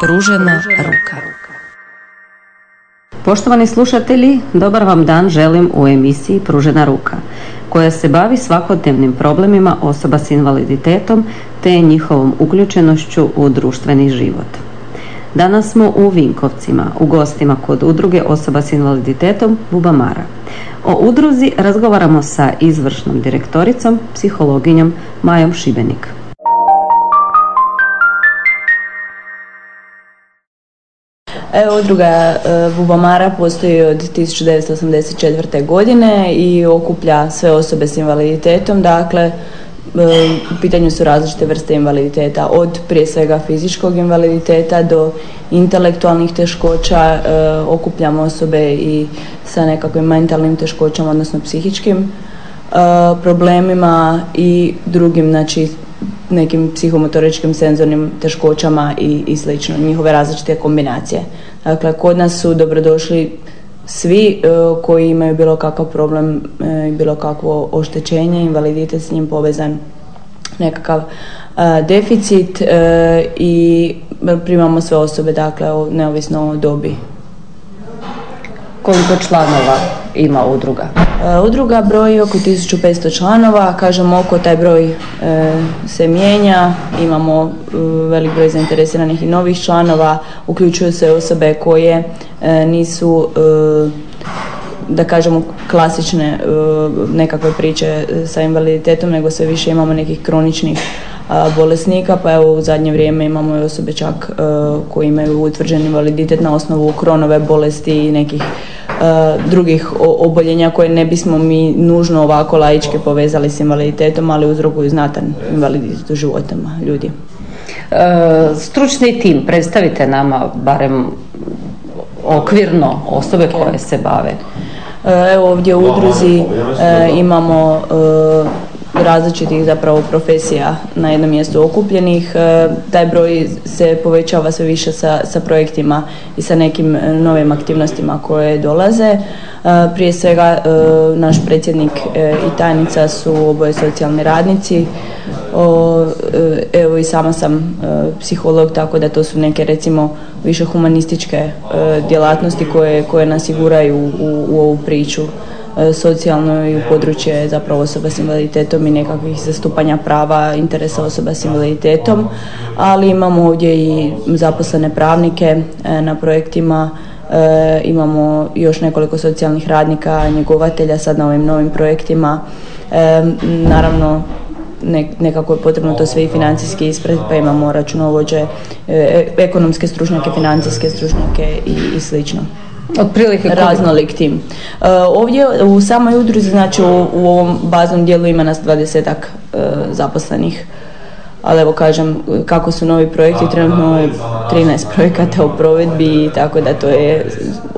Pružena ruka. Poštovani slušatelji, dobar vam dan želim u emisiji Pružena ruka, koja se bavi svakodnevnim problemima osoba s invaliditetom te njihovom uključenošću u društveni život. Danas smo u Vinkovcima, u gostima kod udruge osoba s invaliditetom Bubamara. O udruzi razgovaramo sa izvršnom direktoricom, psihologinjom Majom Šibenik. Evo, udruga e, Bubamara postoji od 1984. godine i okuplja sve osobe s invaliditetom, dakle u pitanju su različite vrste invaliditeta, od prije svega fizičkog invaliditeta do intelektualnih teškoća, e, okupljamo osobe i sa nekakvim mentalnim teškoćama, odnosno psihičkim problemima i drugim, znači nekim psihomotoričkim senzornim teškoćama i, i slično, njihove različite kombinacije. Dakle, kod nas su dobrodošli svi e, koji imaju bilo kakav problem e, i bilo kakvo oštećenje, invaliditet s njim povezan nekakav e, deficit i primamo sve osobe, dakle, neovisno o dobi. Koliko članova ima udruga? Udruga broji oko 1500 članova, kažem oko taj broj se mijenja, imamo velik broj zainteresiranih i novih članova, uključuju se osobe koje nisu da kažemo klasične nekakve priče sa invaliditetom, nego sve više imamo nekih kroničnih bolesnika, pa evo u zadnje vrijeme imamo i osobe čak koji imaju utvrđen invaliditet na osnovu kronove bolesti i nekih drugih oboljenja koje ne bismo mi nužno ovako laički povezali s invaliditetom, ali uzrokuju znatan invaliditet u životima ljudi. E, stručni tim, predstavite nama barem okvirno osobe koje se bave. E, evo ovdje u udruzi e, imamo različitih zapravo profesija na jednom mjestu okupljenih. E, taj broj se povećava sve više sa, sa projektima i sa nekim novim aktivnostima koje dolaze. E, prije svega e, naš predsjednik i tajnica su oboje socijalni radnici. evo i sama sam psiholog, tako da to su neke recimo više humanističke djelatnosti koje, koje nas siguraju u, u ovu priču. E, socijalno i u područje zapravo osoba s invaliditetom i nekakvih zastupanja prava interesa osoba s invaliditetom, ali imamo ovdje i zaposlene pravnike e, na projektima E, imamo još nekoliko socijalnih radnika, njegovatelja sad na ovim novim projektima. Naravno, nekako je potrebno to sve i financijski ispred, pa imamo računovođe, e, ekonomske stručnjake, financijske stručnjake i, i slično. Otprilike raznolik tim. Uh, ovdje u samoj udruzi, znači u, u ovom baznom dijelu ima nas dvadesetak uh, zaposlenih. Ali evo kažem, kako su novi projekti, trenutno je 13 projekata u provedbi, tako da to je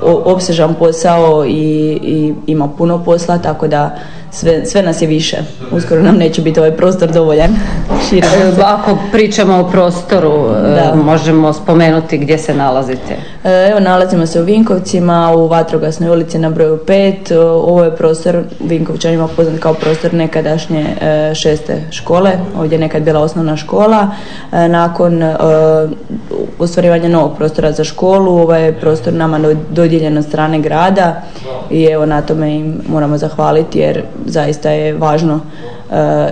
opsežan posao i, i ima puno posla, tako da sve, sve nas je više. Uskoro nam neće biti ovaj prostor dovoljan. E, ako pričamo o prostoru, e, da. možemo spomenuti gdje se nalazite. E, evo, nalazimo se u Vinkovcima, u Vatrogasnoj ulici na broju 5. Ovo je prostor, Vinkovčanima poznat kao prostor nekadašnje šeste škole. Ovdje je nekad bila osnovna škola. Nakon ostvarivanja novog prostora za školu, ovaj prostor nama dodijeljen od strane grada i evo na tome im moramo zahvaliti jer zaista je važno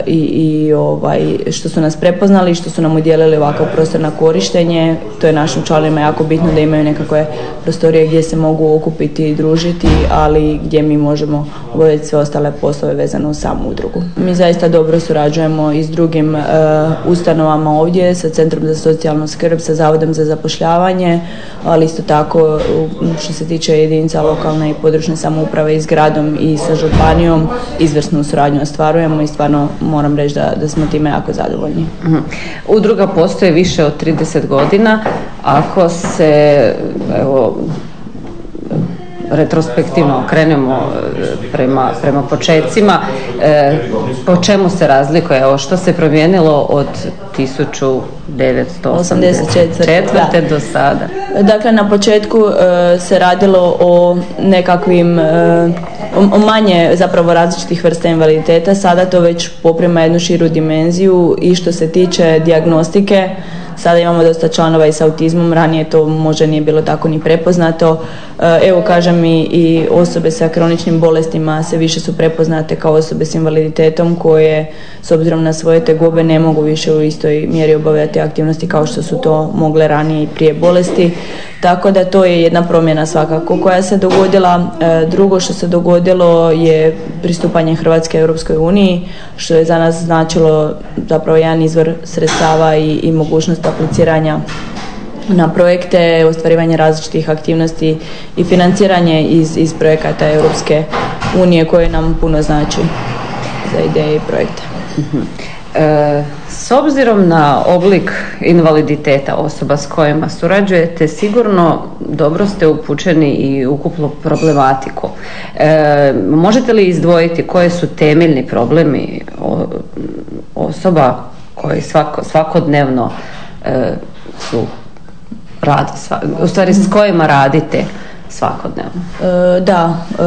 i, i ovaj, što su nas prepoznali, što su nam udjelili ovakav prostor na korištenje. To je našim članima jako bitno da imaju nekakve prostorije gdje se mogu okupiti i družiti, ali gdje mi možemo obaviti sve ostale poslove vezano u samu udrugu. Mi zaista dobro surađujemo i s drugim uh, ustanovama ovdje, sa Centrom za socijalnu skrb, sa Zavodom za zapošljavanje, ali isto tako što se tiče jedinica lokalne i područne samouprave i s gradom i sa županijom, izvrsnu suradnju ostvarujemo i stvarno stvarno moram reći da, da smo time jako zadovoljni. Mhm. Udruga postoji više od 30 godina. Ako se evo, retrospektivno krenemo e, prema, prema počecima, e, po čemu se razlikuje, evo što se promijenilo od 1984. do sada? Dakle, na početku e, se radilo o nekakvim manje zapravo različitih vrsta invaliditeta, sada to već poprima jednu širu dimenziju i što se tiče dijagnostike, Sada imamo dosta članova i s autizmom, ranije to možda nije bilo tako ni prepoznato. E, evo kažem i, i osobe sa kroničnim bolestima se više su prepoznate kao osobe s invaliditetom koje s obzirom na svoje tegobe ne mogu više u istoj mjeri obavljati aktivnosti kao što su to mogle ranije i prije bolesti. Tako da to je jedna promjena svakako koja se dogodila. E, drugo što se dogodilo je pristupanje Hrvatske Europskoj uniji, što je za nas značilo zapravo jedan izvor sredstava i, i mogućnost apliciranja na projekte, ostvarivanje različitih aktivnosti i financiranje iz, iz projekata Europske unije koje nam puno znači za ideje i projekte. Mhm. E, s obzirom na oblik invaliditeta osoba s kojima surađujete, sigurno dobro ste upućeni i ukupnu problematiku. E, možete li izdvojiti koje su temeljni problemi osoba koji svako, svakodnevno e, su radi, u stvari s kojima radite svakodnevno? E, da, e,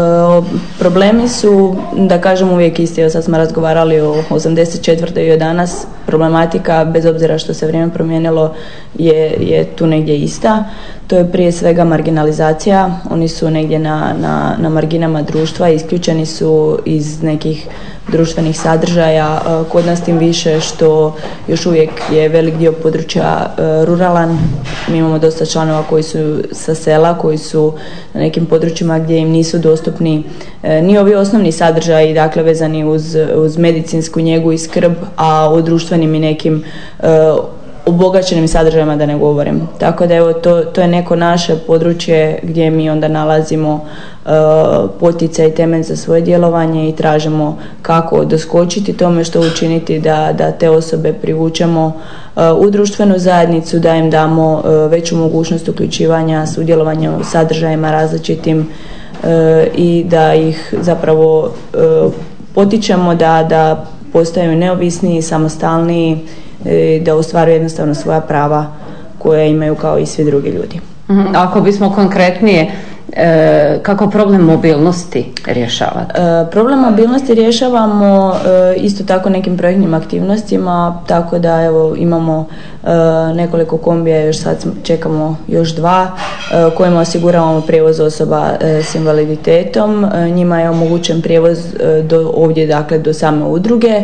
problemi su, da kažem, uvijek isti. Evo sad smo razgovarali o 84. i o danas. Problematika, bez obzira što se vrijeme promijenilo, je, je tu negdje ista. To je prije svega marginalizacija. Oni su negdje na, na, na marginama društva, isključeni su iz nekih društvenih sadržaja. E, kod nas tim više što još uvijek je velik dio područja e, ruralan. Mi imamo dosta članova koji su sa sela, koji su na nekim područjima gdje im nisu dostupni e, ni ovi osnovni sadržaji, dakle vezani uz, uz medicinsku njegu i skrb, a o društvenim i nekim obogaćenim sadržajima da ne govorim. Tako da evo to, to je neko naše područje gdje mi onda nalazimo uh, poticaj i temelj za svoje djelovanje i tražimo kako doskočiti tome što učiniti da, da te osobe privučemo uh, u društvenu zajednicu, da im damo uh, veću mogućnost uključivanja, sudjelovanja u sadržajima različitim uh, i da ih zapravo potičemo da, da postaju neovisniji, samostalniji da ostvaruju jednostavno svoja prava koja imaju kao i svi drugi ljudi. Mhm. Ako bismo konkretnije E, kako problem mobilnosti rješavate? E, problem mobilnosti rješavamo e, isto tako nekim projektnim aktivnostima, tako da evo imamo e, nekoliko kombija, još sad čekamo još dva, kojima osiguravamo prijevoz osoba s invaliditetom. Njima je omogućen prijevoz do ovdje, dakle do same udruge,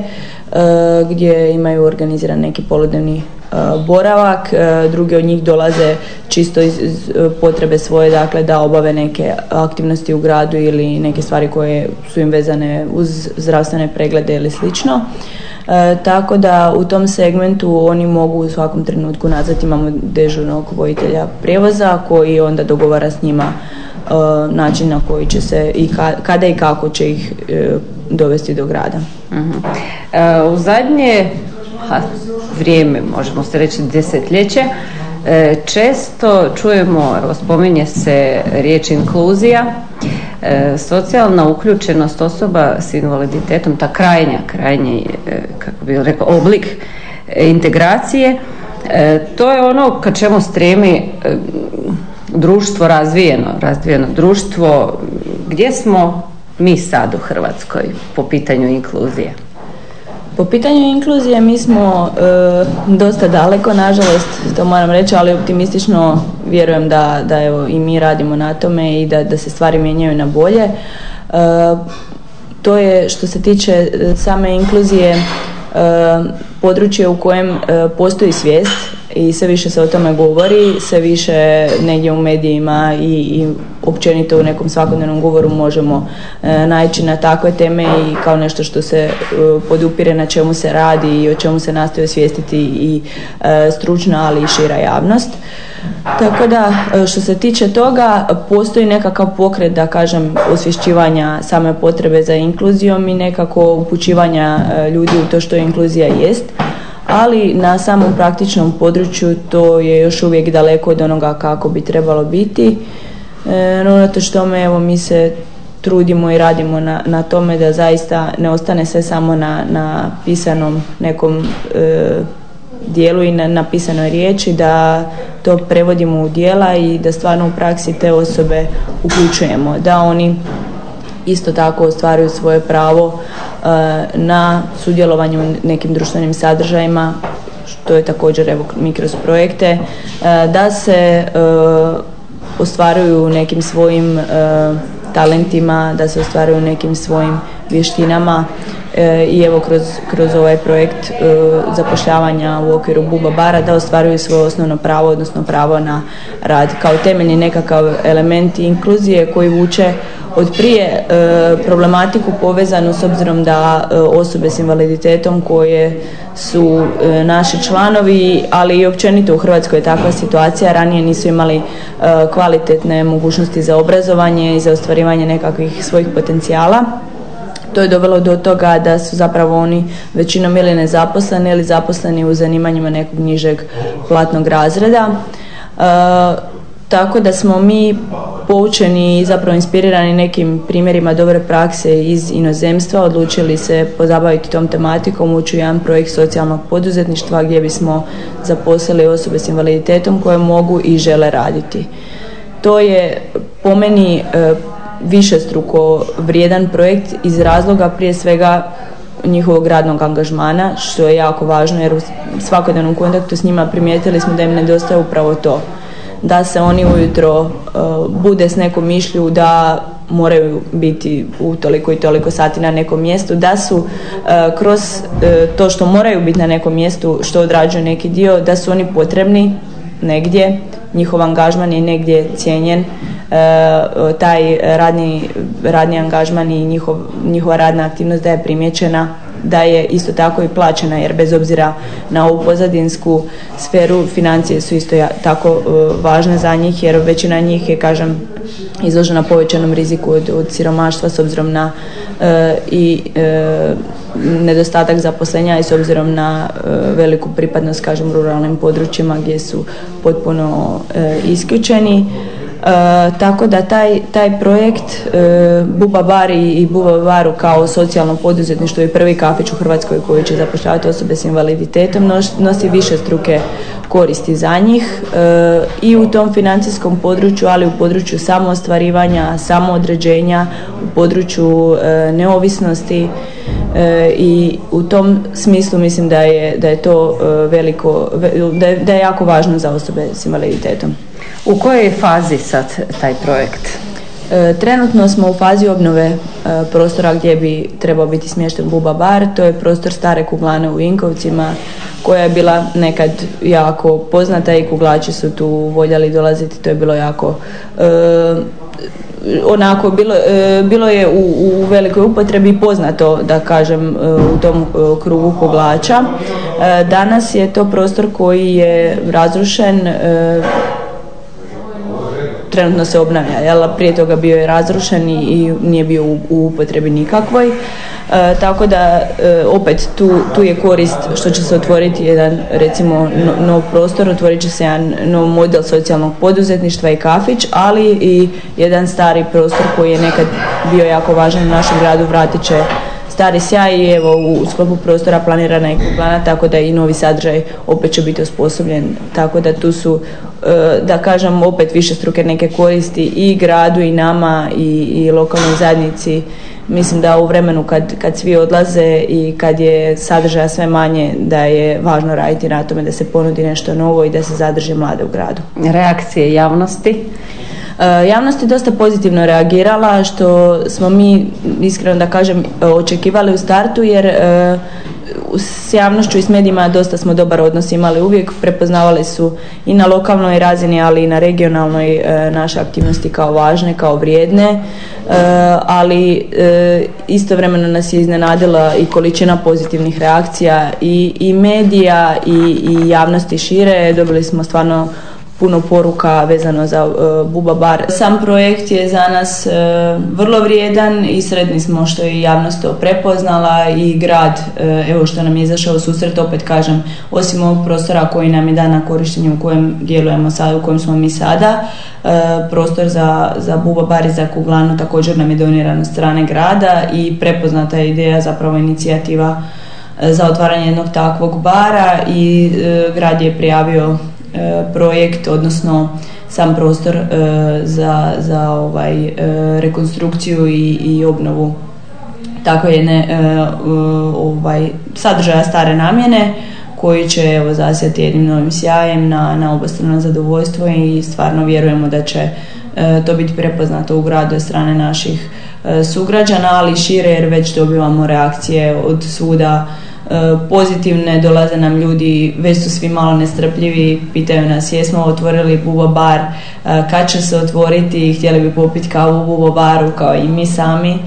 gdje imaju organiziran neki poludnevni E, boravak, e, drugi od njih dolaze čisto iz, e, potrebe svoje, dakle da obave neke aktivnosti u gradu ili neke stvari koje su im vezane uz zdravstvene preglede ili slično. tako da u tom segmentu oni mogu u svakom trenutku nazvati, imamo dežurnog vojitelja prijevoza koji onda dogovara s njima način na koji će se i kada i kako će ih dovesti do grada. uh U zadnje vrijeme, možemo se reći desetljeće, e, često čujemo, evo spominje se riječ inkluzija, e, socijalna uključenost osoba s invaliditetom, ta krajnja, krajnji, e, kako bih rekao, oblik integracije, to je ono ka čemu stremi društvo razvijeno, razvijeno društvo. Gdje smo mi sad u Hrvatskoj po pitanju inkluzije? Po pitanju inkluzije mi smo e, dosta daleko, nažalost, to moram reći, ali optimistično vjerujem da, da evo, i mi radimo na tome i da, da se stvari mijenjaju na bolje. E, to je što se tiče e, same inkluzije područje u kojem postoji svijest i sve više se o tome govori, sve više negdje u medijima i, i općenito u nekom svakodnevnom govoru možemo e, naći na takve teme i kao nešto što se e, podupire na čemu se radi i o čemu se nastoji osvijestiti i e, stručna ali i šira javnost. Tako da e, što se tiče toga postoji nekakav pokret da kažem osvješćivanja same potrebe za inkluzijom i nekako upućivanja ljudi u to što inkluzija jest ali na samom praktičnom području to je još uvijek daleko od onoga kako bi trebalo biti. E, no, unatoč tome evo mi se trudimo i radimo na, na tome da zaista ne ostane sve samo na, na pisanom nekom e, dijelu i na napisanoj riječi, da to prevodimo u dijela i da stvarno u praksi te osobe uključujemo, da oni isto tako ostvaruju svoje pravo na sudjelovanje u nekim društvenim sadržajima što je također evo mi kroz projekte da se ostvaruju nekim svojim talentima, da se ostvaruju nekim svojim vještinama e, i evo kroz, kroz ovaj projekt e, zapošljavanja u okviru Buba Bara da ostvaruju svoje osnovno pravo, odnosno pravo na rad kao temeljni nekakav element inkluzije koji vuče od prije e, problematiku povezanu s obzirom da osobe s invaliditetom koje su naši članovi, ali i općenito u Hrvatskoj je takva situacija, ranije nisu imali kvalitetne mogućnosti za obrazovanje i za ostvarivanje nekakvih svojih potencijala to je dovelo do toga da su zapravo oni većinom ili nezaposleni ili zaposleni u zanimanjima nekog nižeg platnog razreda. E, tako da smo mi poučeni i zapravo inspirirani nekim primjerima dobre prakse iz inozemstva odlučili se pozabaviti tom tematikom, ući u jedan projekt socijalnog poduzetništva gdje bismo zaposlili osobe s invaliditetom koje mogu i žele raditi. To je po meni e, višestruko vrijedan projekt iz razloga prije svega njihovog radnog angažmana, što je jako važno jer u svakodnevnom kontaktu s njima primijetili smo da im nedostaje upravo to. Da se oni ujutro uh, bude s nekom mišlju da moraju biti u toliko i toliko sati na nekom mjestu, da su uh, kroz uh, to što moraju biti na nekom mjestu, što odrađuju neki dio, da su oni potrebni negdje, njihov angažman je negdje cijenjen, E, taj radni, radni angažman i njihov, njihova radna aktivnost da je primjećena da je isto tako i plaćena jer bez obzira na ovu pozadinsku sferu financije su isto tako e, važne za njih jer većina njih je kažem izložena povećanom riziku od, od siromaštva s obzirom na e, i nedostatak zaposlenja i s obzirom na veliku pripadnost kažem ruralnim područjima gdje su potpuno isključeni. E, tako da taj, taj projekt e, Buba Bar i, Buba Baru kao socijalno poduzetništvo je prvi kafić u Hrvatskoj koji će zapošljavati osobe s invaliditetom nosi više struke koristi za njih e, i u tom financijskom području, ali u području samoostvarivanja, samoodređenja, u području neovisnosti i u tom smislu mislim da je, da je to veliko, da je, da je jako važno za osobe s invaliditetom. U kojoj je fazi sad taj projekt? E, trenutno smo u fazi obnove e, prostora gdje bi trebao biti smješten Buba Bar. To je prostor stare kuglane u Vinkovcima koja je bila nekad jako poznata i kuglači su tu voljeli dolaziti. To je bilo jako e, onako bilo, bilo je u, u velikoj upotrebi poznato da kažem u tom krugu kuglača. Danas je to prostor koji je razrušen trenutno se obnavlja, jel? prije toga bio je razrušen i nije bio u, upotrebi nikakvoj. E, tako da e, opet tu, tu je korist što će se otvoriti jedan recimo nov prostor, otvorit će se jedan nov model socijalnog poduzetništva i kafić, ali i jedan stari prostor koji je nekad bio jako važan u našem gradu vratit će stari sjaj i evo u sklopu prostora planirana je plana tako da i novi sadržaj opet će biti osposobljen tako da tu su e, da kažem opet više struke neke koristi i gradu i nama i, i lokalnoj zajednici mislim da u vremenu kad, kad svi odlaze i kad je sadržaja sve manje da je važno raditi na tome da se ponudi nešto novo i da se zadrži mlade u gradu. Reakcije javnosti? E, javnost je dosta pozitivno reagirala što smo mi iskreno da kažem očekivali u startu jer e, s javnošću i s medijima dosta smo dobar odnos imali uvijek, prepoznavali su i na lokalnoj razini, ali i na regionalnoj e, naše aktivnosti kao važne, kao vrijedne, ali istovremeno nas je iznenadila i količina pozitivnih reakcija i, i medija i, i javnosti šire, dobili smo stvarno puno poruka vezano za uh, Buba Bar. Sam projekt je za nas uh, vrlo vrijedan i sretni smo što je javnost to prepoznala i grad, uh, evo što nam je izašao susret, opet kažem, osim ovog prostora koji nam je dan na korištenju u kojem djelujemo sada, u kojem smo mi sada, prostor za, za Buba Bar i za Kuglanu također nam je doniran od strane grada i prepoznata je ideja, zapravo inicijativa za otvaranje jednog takvog bara i grad je prijavio projekt, odnosno sam prostor za, za ovaj, rekonstrukciju i, i obnovu tako jedne ovaj, sadržaja stare namjene koji će evo, zasjeti jednim novim sjajem na, na obostrano zadovoljstvo i stvarno vjerujemo da će to biti prepoznato u gradu od strane naših sugrađana, ali šire jer već dobivamo reakcije od svuda E, pozitivne, dolaze nam ljudi, već su svi malo nestrpljivi, pitaju nas jesmo otvorili bubo bar, e, kad će se otvoriti, htjeli bi popiti kavu u bubo baru kao i mi sami.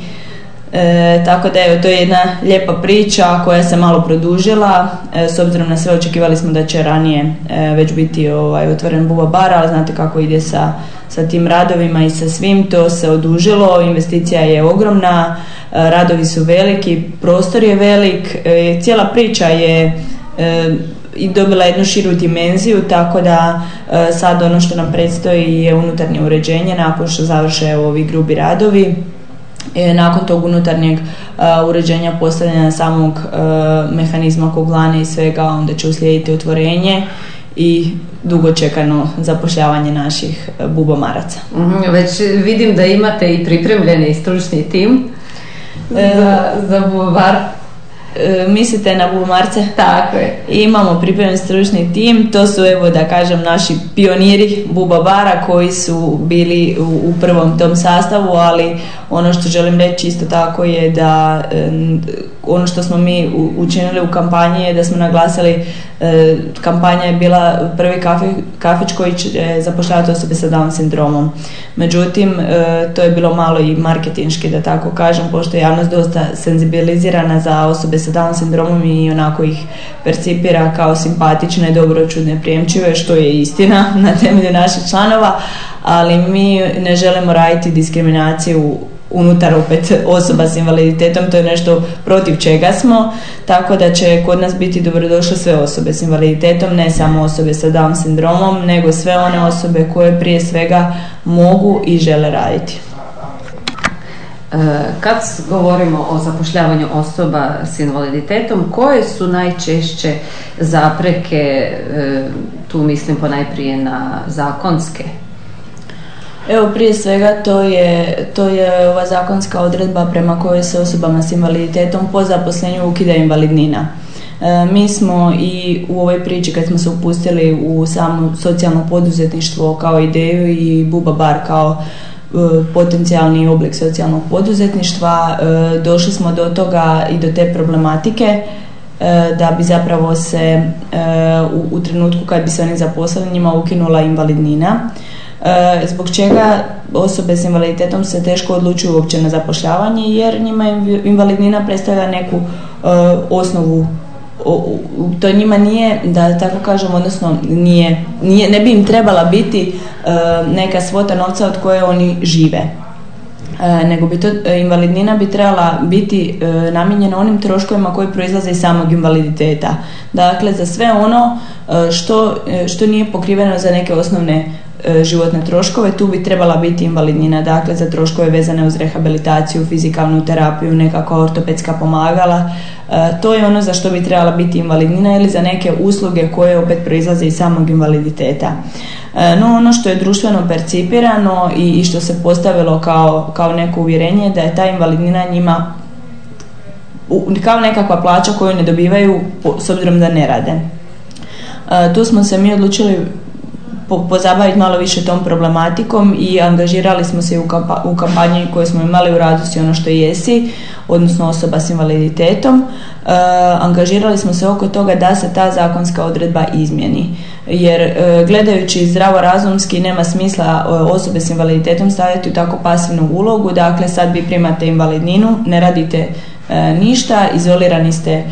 E, tako da evo, to je jedna lijepa priča koja se malo produžila, e, s obzirom na sve očekivali smo da će ranije već biti ovaj, otvoren buba bar, ali znate kako ide sa, sa tim radovima i sa svim, to se odužilo, investicija je ogromna, radovi su veliki, prostor je velik, e, cijela priča je e, i dobila jednu širu dimenziju, tako da e, sad ono što nam predstoji je unutarnje uređenje nakon što završe ovi grubi radovi. Nakon tog unutarnjeg uređenja postavljanja samog mehanizma koglane i svega, onda će uslijediti otvorenje i dugo čekano zapošljavanje naših bubomaraca. Mhm, već vidim da imate i pripremljeni stručni tim za, za. E, mislite na bumarce? Tako je. Imamo pripremljen stručni tim, to su evo da kažem naši pioniri bubabara koji su bili u, u prvom tom sastavu, ali ono što želim reći isto tako je da ono što smo mi učinili u kampanji je da smo naglasili e, kampanja je bila prvi kafe, kafić koji će zapošljavati osobe sa Down sindromom. Međutim, e, to je bilo malo i marketinški da tako kažem, pošto je javnost dosta senzibilizirana za osobe sa Down sindromom i onako ih percipira kao simpatične, dobročudne, prijemčive, što je istina na temelju naših članova, ali mi ne želimo raditi diskriminaciju unutar opet osoba s invaliditetom, to je nešto protiv čega smo, tako da će kod nas biti dobrodošle sve osobe s invaliditetom, ne samo osobe sa Down sindromom, nego sve one osobe koje prije svega mogu i žele raditi. E, kad govorimo o zapošljavanju osoba s invaliditetom, koje su najčešće zapreke, e, tu mislim ponajprije na zakonske Evo prije svega to je, to je ova zakonska odredba prema kojoj se osobama s invaliditetom po zaposlenju ukida invalidnina. E, mi smo i u ovoj priči kad smo se upustili u samo socijalno poduzetništvo kao ideju i Buba Bar kao e, potencijalni oblik socijalnog poduzetništva, e, došli smo do toga i do te problematike da bi zapravo se u, trenutku kad bi se oni zaposlili njima ukinula invalidnina zbog čega osobe s invaliditetom se teško odlučuju uopće na zapošljavanje jer njima invalidnina predstavlja neku e, osnovu to njima nije, da tako kažem, odnosno nije, nije, ne bi im trebala biti e, neka svota novca od koje oni žive. nego bi to, invalidnina bi trebala biti namijenjena onim troškovima koji proizlaze iz samog invaliditeta. Dakle, za sve ono što, što nije pokriveno za neke osnovne E, životne troškove, tu bi trebala biti invalidnina, dakle za troškove vezane uz rehabilitaciju, fizikalnu terapiju, nekakva ortopedska pomagala. E, to je ono za što bi trebala biti invalidnina ili za neke usluge koje opet proizlaze iz samog invaliditeta. E, no ono što je društveno percipirano i što se postavilo kao, kao neko uvjerenje da je ta invalidnina njima kao nekakva plaća koju ne dobivaju s obzirom da ne rade. Tu smo se mi odlučili pozabaviti malo više tom problematikom i angažirali smo se u, kampa, u kampanji koju smo imali u radosti ono što jesi, odnosno osoba s invaliditetom. E, angažirali smo se oko toga da se ta zakonska odredba izmjeni. Jer e, gledajući zdravo razumski nema smisla e, osobe s invaliditetom staviti u tako pasivnu ulogu, dakle sad vi primate invalidninu, ne radite E, ništa, izolirani ste, e,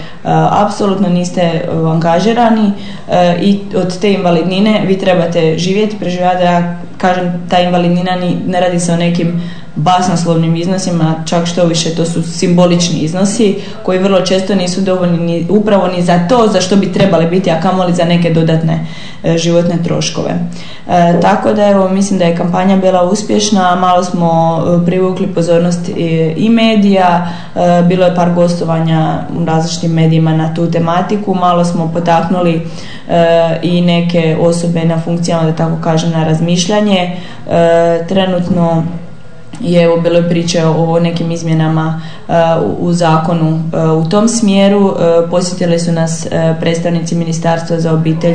apsolutno niste e, angažirani i od te invalidnine vi trebate živjeti, preživjeti, da ja kažem ta invalidnina ne radi se o nekim basnoslovnim iznosima, čak što više to su simbolični iznosi koji vrlo često nisu dovoljni ni, upravo ni za to za što bi trebali biti, a kamoli za neke dodatne e, životne troškove. E, tako da evo mislim da je kampanja bila uspješna, malo smo e, privukli pozornost i, i medija, bilo je par gostovanja u različitim medijima na tu tematiku, malo smo potaknuli i neke osobe na funkcijama da tako kažem na razmišljanje. Trenutno je evo bilo priče o nekim izmjenama uh, u zakonu uh, u tom smjeru. Uh, posjetili su nas predstavnici Ministarstva za obitelj,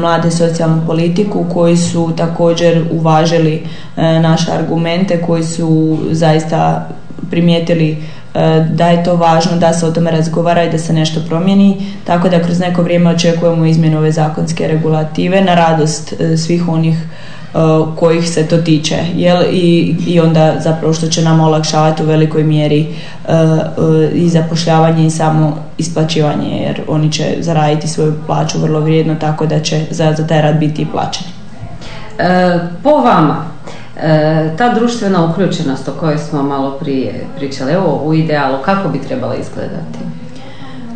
mlade socijalnu politiku koji su također uvažili naše argumente koji su zaista primijetili da je to važno da se o tome razgovara i da se nešto promijeni, tako da kroz neko vrijeme očekujemo izmjenu ove zakonske regulative na radost svih onih kojih se to tiče jel? I, i onda zapravo što će nam olakšavati u velikoj mjeri uh, uh, i zapošljavanje i samo isplaćivanje jer oni će zaraditi svoju plaću vrlo vrijedno tako da će za, za taj rad biti i plaćeni. po vama ta društvena uključenost o kojoj smo malo prije pričali, evo u idealu kako bi trebala izgledati?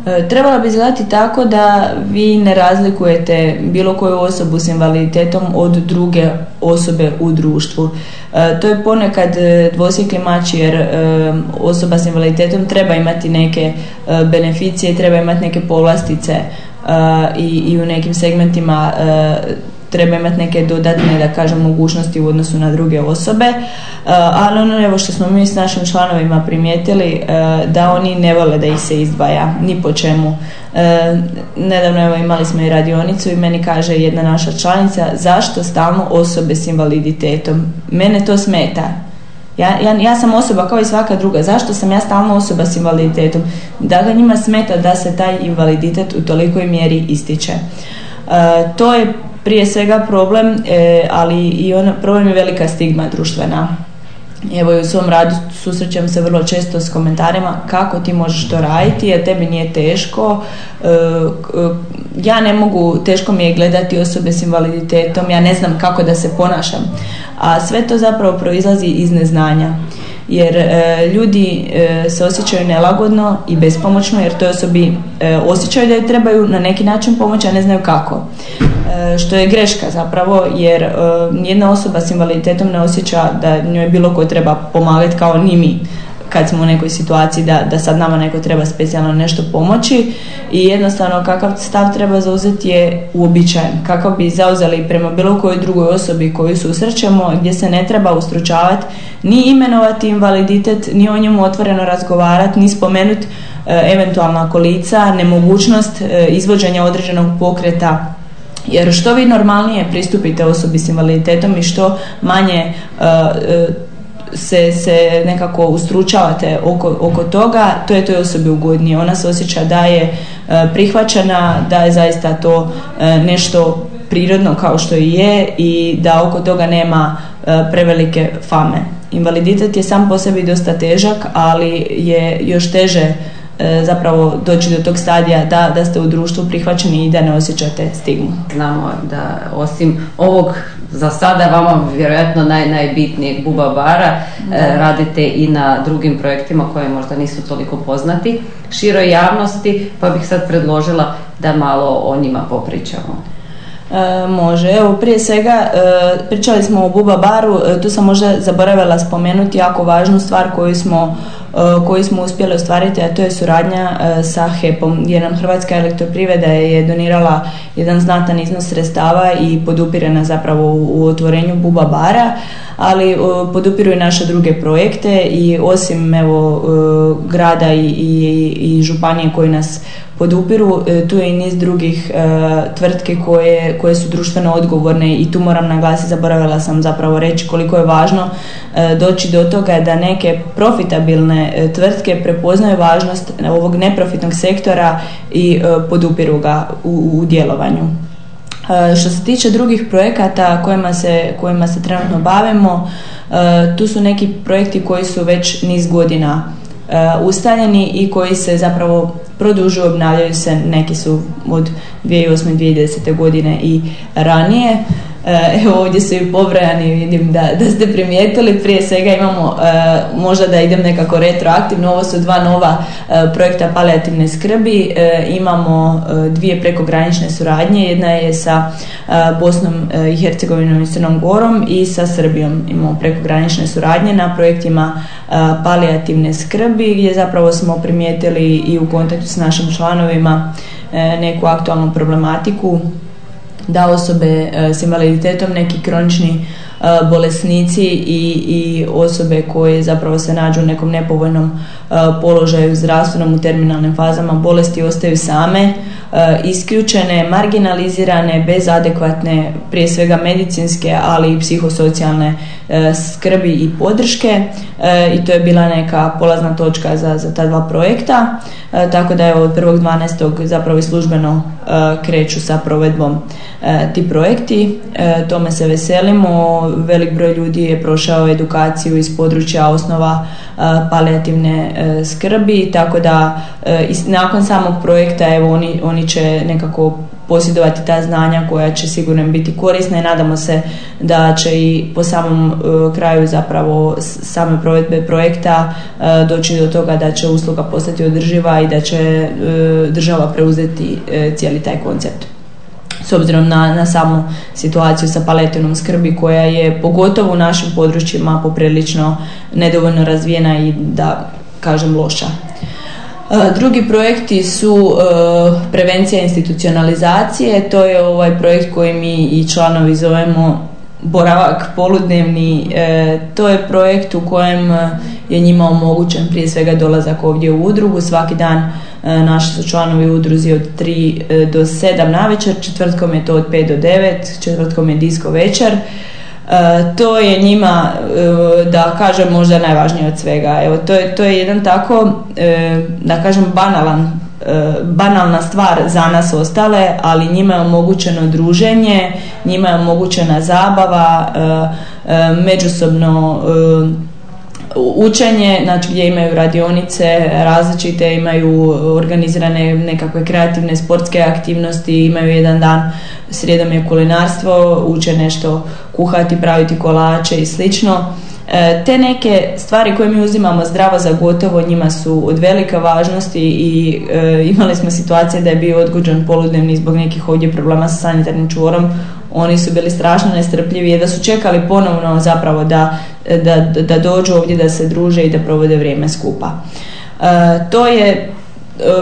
E, trebala bi izgledati tako da vi ne razlikujete bilo koju osobu s invaliditetom od druge osobe u društvu. E, to je ponekad e, dvosjekli mač jer osoba s invaliditetom treba imati neke beneficije, treba imati neke povlastice i, i u nekim segmentima treba imati neke dodatne, da kažem, mogućnosti u odnosu na druge osobe. Uh, ali ono evo što smo mi s našim članovima primijetili, uh, da oni ne vole da ih se izdvaja, ni po čemu. Uh, nedavno evo imali smo i radionicu i meni kaže jedna naša članica, zašto stalno osobe s invaliditetom? Mene to smeta. Ja, ja, ja sam osoba kao i svaka druga. Zašto sam ja stalno osoba s invaliditetom? Da ga njima smeta da se taj invaliditet u tolikoj mjeri ističe. To je prije svega problem, e, ali i on, problem je velika stigma društvena. Evo i u svom radu susrećem se vrlo često s komentarima kako ti možeš to raditi, jer tebi nije teško. E, ja ne mogu, teško mi je gledati osobe s invaliditetom, ja ne znam kako da se ponašam. A sve to zapravo proizlazi iz neznanja jer e, ljudi e, se osjećaju nelagodno i bespomoćno jer toj osobi e, osjećaju da joj trebaju na neki način pomoći, a ne znaju kako. Što je greška zapravo jer nijedna osoba s invaliditetom ne osjeća da njoj bilo ko treba pomagati kao ni mi kad smo u nekoj situaciji da, da sad nama neko treba specijalno nešto pomoći i jednostavno kakav stav treba zauzeti je uobičajen. Kakav bi zauzeli prema bilo kojoj drugoj osobi koju susrećemo gdje se ne treba ustručavati ni imenovati invaliditet, ni o njemu otvoreno razgovarati, ni spomenuti e, eventualna kolica, nemogućnost e, izvođenja određenog pokreta jer što vi normalnije pristupite osobi s invaliditetom i što manje e, se, se nekako ustručavate oko, oko toga, to je toj osobi ugodnije. Ona se osjeća da je e, prihvaćena, da je zaista to e, nešto prirodno kao što i je i da oko toga nema e, prevelike fame. Invaliditet je sam po sebi dosta težak, ali je još teže zapravo doći do tog stadija da, da ste u društvu prihvaćeni i da ne osjećate stigmu. Znamo da osim ovog za sada vama vjerojatno naj, najbitnijeg Buba Bara e, radite i na drugim projektima koji možda nisu toliko poznati široj javnosti pa bih sad predložila da malo o njima popričamo. E, može. Evo, prije svega e, pričali smo o Buba Baru, e, tu sam možda zaboravila spomenuti jako važnu stvar koju smo E, koji smo uspjeli ostvariti, a to je suradnja e, sa HEP-om, jer nam Hrvatska elektroprivreda je donirala jedan znatan iznos sredstava i podupire zapravo u otvorenju Buba Bara, ali podupiru i naše druge projekte i osim evo grada i, i, i županije koji nas podupiru, tu je i niz drugih tvrtke koje, koje su društveno odgovorne i tu moram naglasiti, zaboravila sam zapravo reći koliko je važno doći do toga da neke profitabilne E, tvrtke prepoznaju važnost ovog neprofitnog sektora i e, podupiru ga u, u djelovanju. E, što se tiče drugih projekata kojima se, kojima se trenutno bavimo, tu su neki projekti koji su već niz godina ustaljeni i koji se zapravo produžuju, obnavljaju se, neki su od 2008. 2010. godine i ranije. E, evo ovdje su i pobrojani, vidim da, da ste primijetili. Prije svega imamo, e, možda da idem nekako retroaktivno, ovo su dva nova e, projekta palijativne skrbi. Imamo dvije prekogranične suradnje, jedna je sa Bosnom i Hercegovinom i Crnom Gorom i sa Srbijom. Imamo prekogranične suradnje na projektima palijativne skrbi gdje zapravo smo primijetili i u kontaktu s našim članovima neku aktualnu problematiku da osobe e, s invaliditetom, neki kronični bolesnici i, i osobe koje zapravo se nađu u nekom nepovoljnom e, položaju zdravstvenom u terminalnim fazama bolesti ostaju same, isključene, marginalizirane, bez adekvatne prije svega medicinske, ali i psihosocijalne skrbi i podrške i to je bila neka polazna točka za, za ta dva projekta, tako da je od 1.12. zapravo i službeno kreću sa provedbom E, ti projekti. E, tome se veselimo. Velik broj ljudi je prošao edukaciju iz područja osnova e, palijativne skrbi, tako da nakon samog projekta evo oni, oni će nekako posjedovati ta znanja koja će sigurno biti korisna i nadamo se da će i po samom kraju zapravo same provedbe projekta doći do toga da će usluga postati održiva i da će država preuzeti cijeli taj koncept s obzirom na, na samu situaciju sa palijativnom skrbi koja je pogotovo u našim područjima poprilično nedovoljno razvijena i da kažem loša. E, drugi projekti su e, prevencija institucionalizacije, to je ovaj projekt koji mi i članovi zovemo boravak poludnevni, e, to je projekt u kojem je njima omogućen prije svega dolazak ovdje u udrugu, svaki dan E, naši su članovi udruzi od 3 e, do 7 na večer, četvrtkom je to od 5 do 9, četvrtkom je disko večer. E, to je njima, da kažem, možda najvažnije od svega. Evo, to je, to je jedan tako, da kažem, banalan banalna stvar za nas ostale, ali njima je omogućeno druženje, njima je omogućena zabava, međusobno učenje, znači gdje imaju radionice različite, imaju organizirane nekakve kreativne sportske aktivnosti, imaju jedan dan, srijedom je kulinarstvo, uče nešto kuhati, praviti kolače i slično. E, te neke stvari koje mi uzimamo zdravo za gotovo njima su od velike važnosti i e, imali smo situacije da je bio odgođen poludnevni zbog nekih ovdje problema sa sanitarnim čvorom oni su bili strašno nestrpljivi i da su čekali ponovno zapravo da, da, da dođu ovdje da se druže i da provode vrijeme skupa. E, to je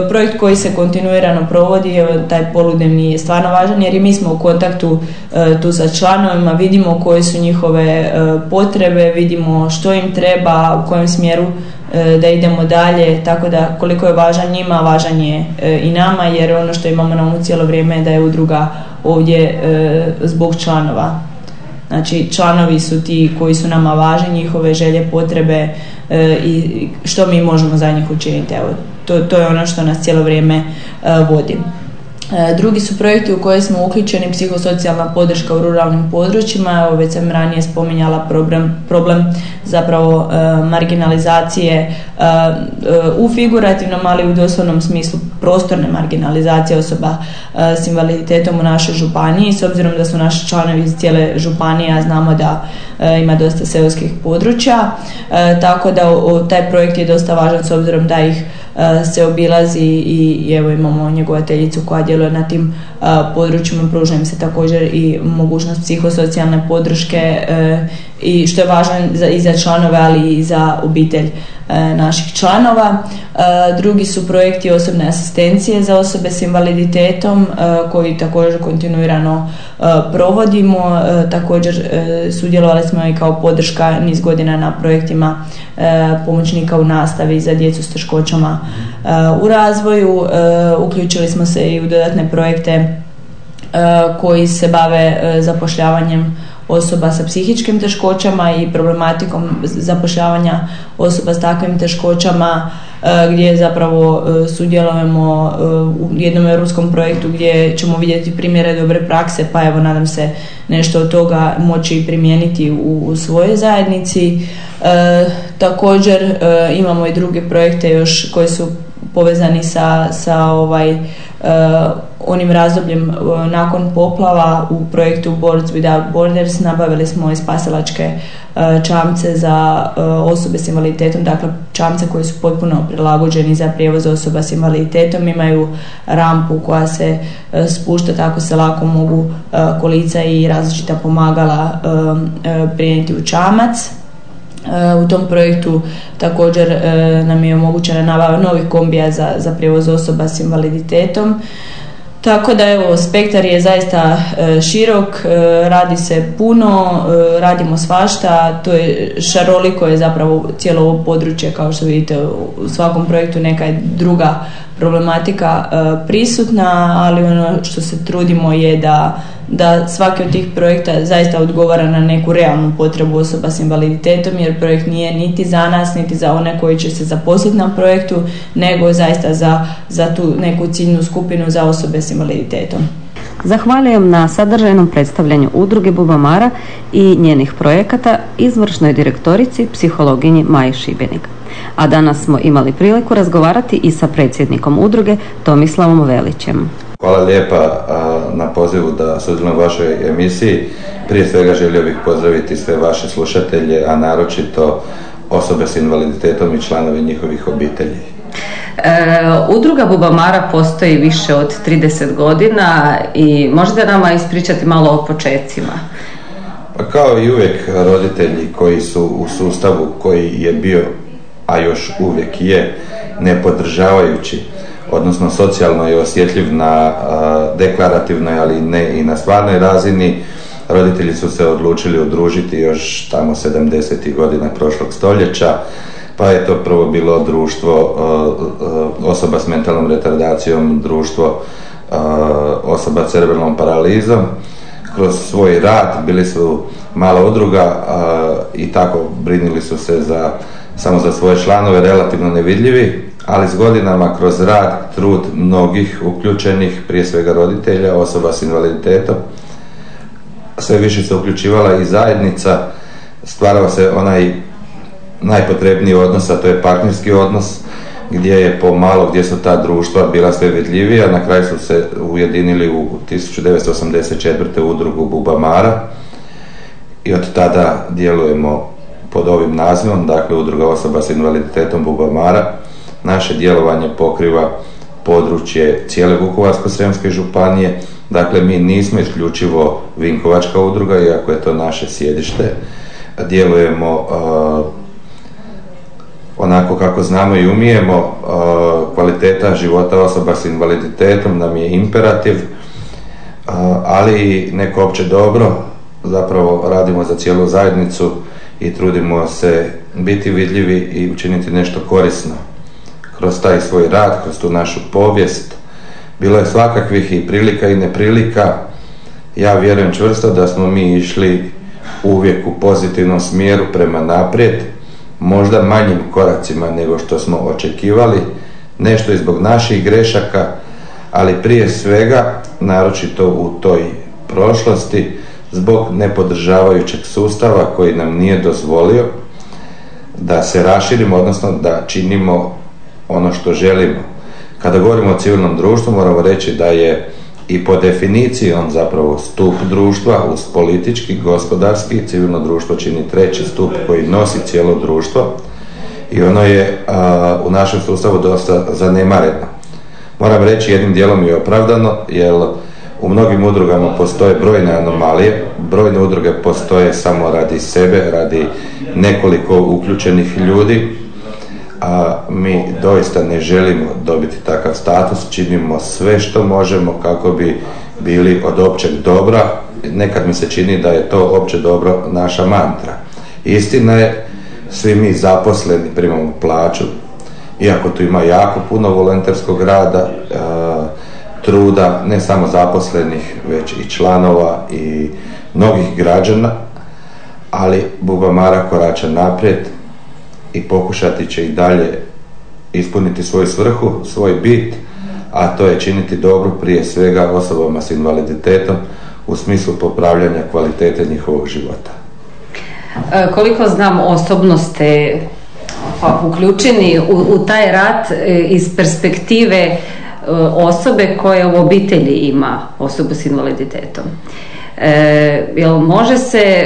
projekt koji se kontinuirano provodi, taj poludnevni je stvarno važan jer i mi smo u kontaktu e, tu sa članovima, vidimo koje su njihove potrebe, vidimo što im treba, u kojem smjeru da idemo dalje, tako da koliko je važan njima, važan je i nama jer ono što imamo na umu cijelo vrijeme je da je udruga ovdje e, zbog članova. Znači članovi su ti koji su nama važni, njihove želje, potrebe e, i što mi možemo za njih učiniti. Evo, to, to je ono što nas cijelo vrijeme e, vodi. E, drugi su projekti u koje smo uključeni psihosocijalna podrška u ruralnim područjima. Evo već sam ranije spominjala problem, problem zapravo e, marginalizacije e, u figurativnom, ali u doslovnom smislu prostorne marginalizacije osoba s invaliditetom u našoj županiji. S obzirom da su naši članovi iz cijele županije, a znamo da ima dosta seoskih područja, tako da taj projekt je dosta važan s obzirom da ih se obilazi i evo imamo njegovateljicu koja djeluje na tim područjima, pruža im se također i mogućnost psihosocijalne podrške e, i što je važno i za članove, ali i za obitelj naših članova. E, drugi su projekti osobne asistencije za osobe s invaliditetom koji također kontinuirano provodimo. Također sudjelovali smo i kao podrška niz godina na projektima pomoćnika u nastavi za djecu s teškoćama u razvoju. Uključili smo se i u dodatne projekte koji se bave zapošljavanjem osoba sa psihičkim teškoćama i problematikom zapošljavanja osoba s takvim teškoćama e, gdje zapravo e, sudjelujemo e, u jednom europskom projektu gdje ćemo vidjeti primjere dobre prakse pa evo nadam se nešto od toga moći primijeniti u, svojoj zajednici. također imamo i druge projekte još koji su povezani sa, sa ovaj onim razdobljem e, nakon poplava u projektu Boards Without Borders nabavili smo i spasilačke e, čamce za e, osobe s invaliditetom, dakle čamce koji su potpuno prilagođeni za prijevoz osoba s invaliditetom, imaju rampu koja se spušta, tako se lako mogu kolica i različita pomagala prijeti u čamac. U tom projektu također nam je omogućena nabava novih kombija za, za prijevoz osoba s invaliditetom. Tako da evo, spektar je zaista e, širok, e, radi se puno, e, radimo svašta, to je šaroliko je zapravo cijelo ovo područje, kao što vidite u svakom projektu neka je druga problematika prisutna, ali ono što se trudimo je da da svaki od tih projekta zaista odgovara na neku realnu potrebu osoba s invaliditetom jer projekt nije niti za nas niti za one koji će se zaposliti na projektu nego zaista za, za tu neku ciljnu skupinu za osobe s invaliditetom. Zahvaljujem na sadržajnom predstavljanju udruge Bubamara i njenih projekata izvršnoj direktorici psihologinji Maji Šibenik. A danas smo imali priliku razgovarati i sa predsjednikom udruge Tomislavom Velićem. Hvala lijepa na pozivu da sudjelujem u vašoj emisiji. Prije svega želio bih pozdraviti sve vaše slušatelje, a naročito osobe s invaliditetom i članovi njihovih obitelji. E, udruga Bubamara postoji više od 30 godina i možete nama ispričati malo o počecima? Pa kao i uvijek roditelji koji su u sustavu koji je bio, a još uvijek je, nepodržavajući odnosno socijalno je osjetljiv na deklarativnoj, ali ne i na stvarnoj razini. Roditelji su se odlučili udružiti još tamo 70. godina prošlog stoljeća, pa je to prvo bilo društvo osoba s mentalnom retardacijom, društvo osoba s cerebralnom paralizom. Kroz svoj rad bili su mala udruga i tako brinili su se za samo za svoje članove relativno nevidljivi, ali s godinama kroz rad, trud mnogih uključenih, prije svega roditelja, osoba s invaliditetom, sve više se uključivala i zajednica, stvarao se onaj najpotrebniji odnos, a to je partnerski odnos, gdje je pomalo, gdje su ta društva bila sve vidljivija, na kraju su se ujedinili u 1984. udrugu Bubamara i od tada djelujemo pod ovim nazivom, dakle udruga osoba s invaliditetom Bubamara, Naše djelovanje pokriva područje cijele Vukovarsko-sremske županije, dakle mi nismo isključivo Vinkovačka udruga, iako je to naše sjedište. Djelujemo uh, onako kako znamo i umijemo, uh, kvaliteta života osoba s invaliditetom nam je imperativ, uh, ali i neko opće dobro, zapravo radimo za cijelu zajednicu i trudimo se biti vidljivi i učiniti nešto korisno kroz taj svoj rad, kroz tu našu povijest. Bilo je svakakvih i prilika i neprilika. Ja vjerujem čvrsto da smo mi išli uvijek u pozitivnom smjeru prema naprijed, možda manjim koracima nego što smo očekivali, nešto i zbog naših grešaka, ali prije svega, naročito u toj prošlosti, zbog nepodržavajućeg sustava koji nam nije dozvolio da se raširimo, odnosno da činimo ono što želimo. Kada govorimo o civilnom društvu moramo reći da je i po definiciji on zapravo stup društva uz politički, gospodarski, civilno društvo čini treći stup koji nosi cijelo društvo i ono je u našem sustavu dosta zanemareno. Moram reći jednim dijelom je opravdano jer u mnogim udrugama postoje brojne anomalije, brojne udruge postoje samo radi sebe, radi nekoliko uključenih ljudi a mi doista ne želimo dobiti takav status, činimo sve što možemo kako bi bili od općeg dobra. Nekad mi se čini da je to opće dobro naša mantra. Istina je, svi mi zaposleni primamo plaću, iako tu ima jako puno volonterskog rada, e, truda, ne samo zaposlenih, već i članova i mnogih građana, ali Buba Mara korača naprijed, i pokušati će i dalje ispuniti svoju svrhu, svoj bit, a to je činiti dobro prije svega osobama s invaliditetom u smislu popravljanja kvalitete njihovog života. E, koliko znam, osobno ste pa, uključeni u, u taj rat e, iz perspektive osobe koje u obitelji ima osobu s invaliditetom. E, jel može se,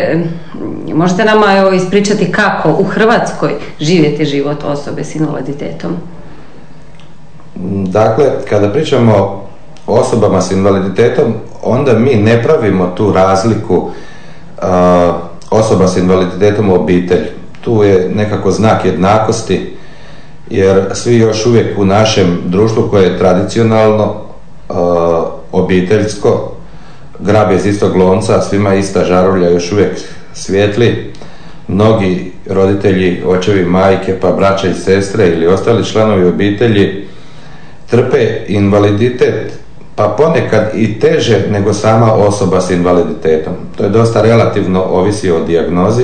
možete nama evo ispričati kako u Hrvatskoj živjeti život osobe s invaliditetom? Dakle, kada pričamo o osobama s invaliditetom, onda mi ne pravimo tu razliku osoba s invaliditetom u obitelji. Tu je nekako znak jednakosti, jer svi još uvijek u našem društvu koje je tradicionalno obiteljsko, grab iz istog lonca, svima ista žarulja još uvijek svijetli. Mnogi roditelji, očevi, majke, pa braća i sestre ili ostali članovi obitelji trpe invaliditet, pa ponekad i teže nego sama osoba s invaliditetom. To je dosta relativno, ovisi o dijagnozi.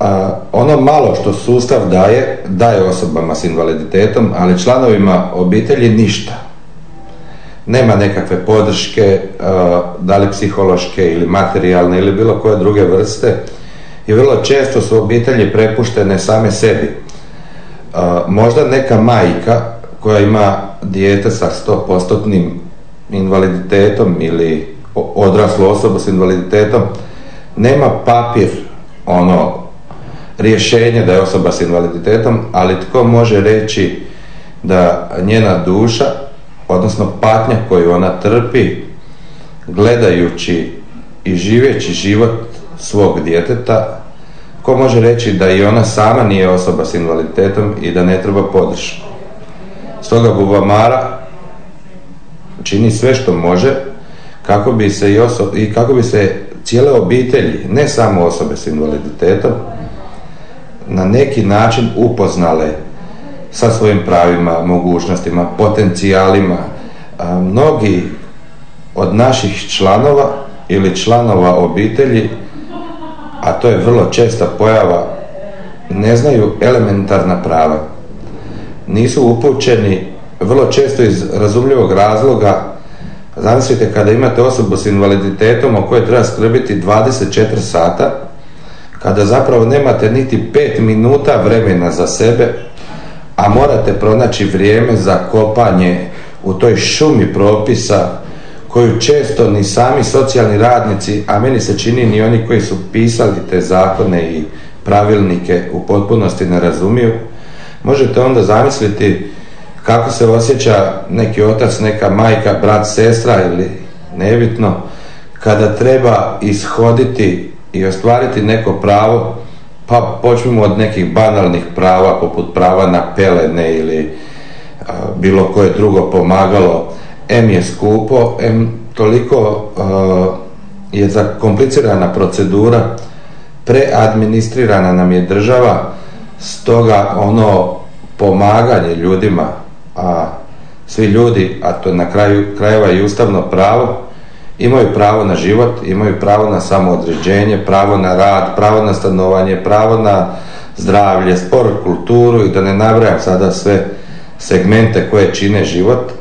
A ono malo što sustav daje, daje osobama s invaliditetom, ali članovima obitelji ništa nema nekakve podrške, da li psihološke ili materijalne ili bilo koje druge vrste i vrlo često su obitelji prepuštene same sebi. Možda neka majka koja ima dijete sa 100% invaliditetom ili odraslu osobu s invaliditetom nema papir ono rješenje da je osoba s invaliditetom, ali tko može reći da njena duša odnosno patnja koju ona trpi gledajući i živeći život svog djeteta, ko može reći da i ona sama nije osoba s invaliditetom i da ne treba podršku. Stoga Bubamara čini sve što može kako bi se i, i kako bi se cijele obitelji, ne samo osobe s invaliditetom, na neki način upoznale sa svojim pravima, mogućnostima, potencijalima. mnogi od naših članova ili članova obitelji, a to je vrlo česta pojava, ne znaju elementarna prava. Nisu upućeni vrlo često iz razumljivog razloga Zamislite kada imate osobu s invaliditetom o kojoj treba skrbiti 24 sata, kada zapravo nemate niti 5 minuta vremena za sebe, a morate pronaći vrijeme za kopanje u toj šumi propisa koju često ni sami socijalni radnici, a meni se čini ni oni koji su pisali te zakone i pravilnike u potpunosti ne razumiju, možete onda zamisliti kako se osjeća neki otac, neka majka, brat, sestra ili nebitno, kada treba ishoditi i ostvariti neko pravo pa počnemo od nekih banalnih prava poput prava na pelene ili bilo koje drugo pomagalo. M je skupo, M toliko je zakomplicirana procedura, preadministrirana nam je država, stoga ono pomaganje ljudima, a svi ljudi, a to na kraju krajeva i ustavno pravo, imaju pravo na život, imaju pravo na samoodređenje, pravo na rad, pravo na stanovanje, pravo na zdravlje, sport, kulturu i da ne nabrajam sada sve segmente koje čine život.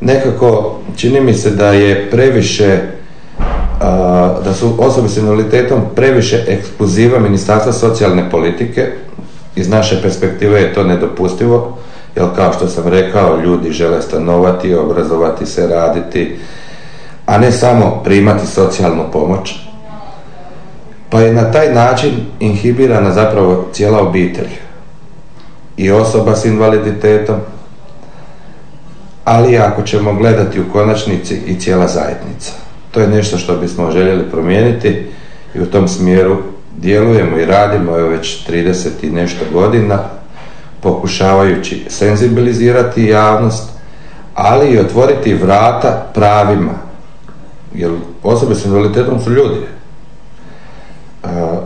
Nekako čini mi se da je previše da su osobe s invaliditetom previše ekskluziva Ministarstva socijalne politike. Iz naše perspektive je to nedopustivo, jer kao što sam rekao, ljudi žele stanovati, obrazovati se, raditi, a ne samo primati socijalnu pomoć. Pa je na taj način inhibirana zapravo cijela obitelj i osoba s invaliditetom, ali ako ćemo gledati u konačnici i cijela zajednica. To je nešto što bismo željeli promijeniti i u tom smjeru djelujemo i radimo evo već 30 i nešto godina pokušavajući senzibilizirati javnost, ali i otvoriti vrata pravima jer osobe s invaliditetom su ljudi.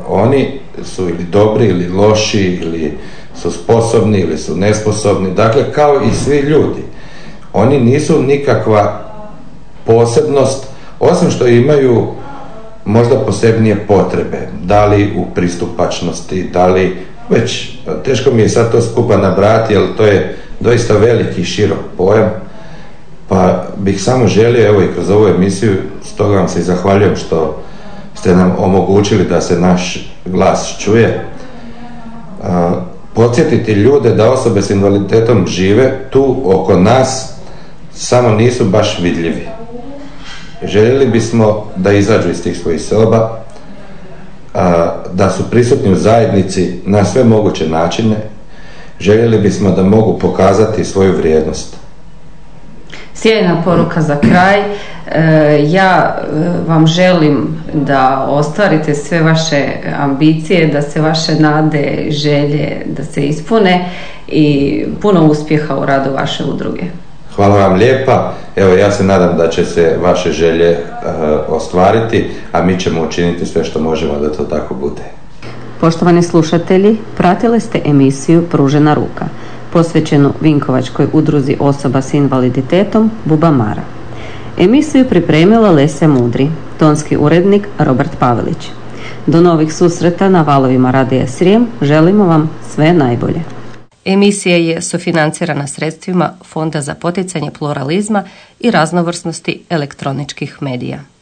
oni su ili dobri ili loši ili su sposobni ili su nesposobni, dakle kao i svi ljudi. Oni nisu nikakva posebnost, osim što imaju možda posebnije potrebe, da li u pristupačnosti, da li već, teško mi je sad to skupa nabrati, jer to je doista veliki širok pojam, pa bih samo želio, evo i kroz ovu emisiju, stoga vam se i zahvaljujem što ste nam omogućili da se naš glas čuje. podsjetiti ljude da osobe s invaliditetom žive tu oko nas, samo nisu baš vidljivi. Željeli bismo da izađu iz tih svojih soba, da su prisutni u zajednici na sve moguće načine. Željeli bismo da mogu pokazati svoju vrijednost. Sjajna poruka za kraj. E, ja e, vam želim da ostvarite sve vaše ambicije, da se vaše nade, želje, da se ispune i puno uspjeha u radu vaše udruge. Hvala vam lijepa. Evo ja se nadam da će se vaše želje e, ostvariti, a mi ćemo učiniti sve što možemo da to tako bude. Poštovani slušatelji, pratili ste emisiju Pružena ruka, posvećenu Vinkovačkoj udruzi osoba s invaliditetom Buba Mara. Emisiju pripremila Lesja Mudri, tonski urednik Robert Pavelić. Do novih susreta na valovima Radija Srijem želimo vam sve najbolje. Emisija je sufinancirana sredstvima Fonda za poticanje pluralizma i raznovrsnosti elektroničkih medija.